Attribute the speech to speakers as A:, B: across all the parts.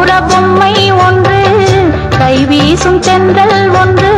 A: கௌர பொம்மை ஒன்று கைவீசும் செந்தல் ஒன்று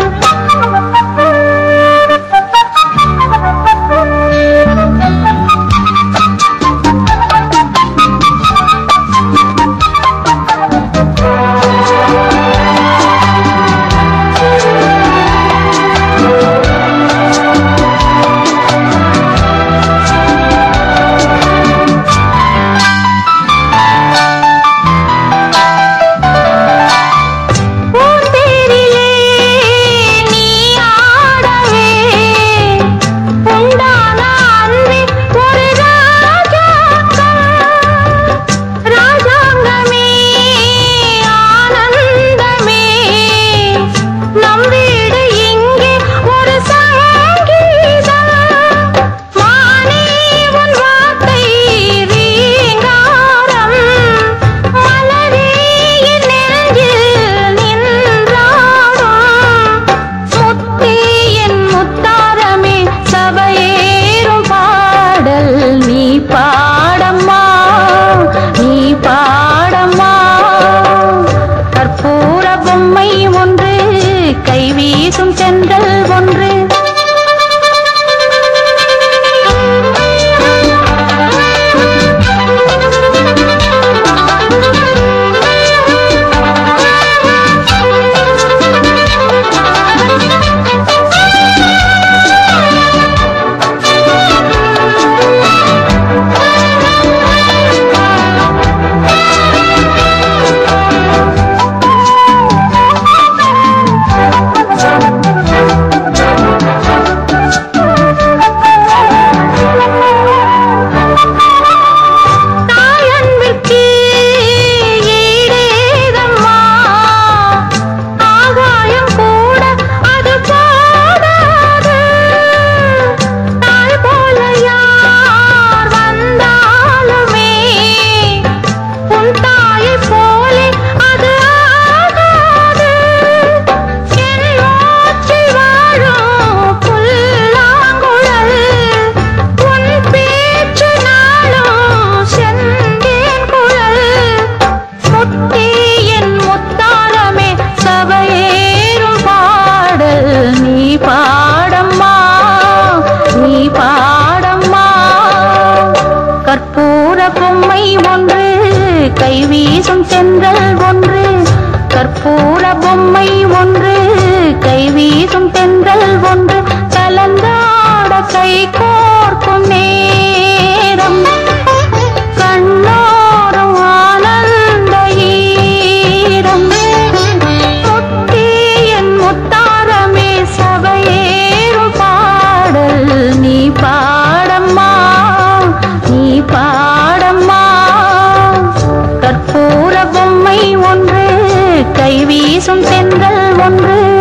A: ஒன்று கைவீசும் சந்திர கை வீசும் சென்றல் ஒன்று கற்பூர பொம்மை ஒன்று வீசும் செங்கல் ஒன்று.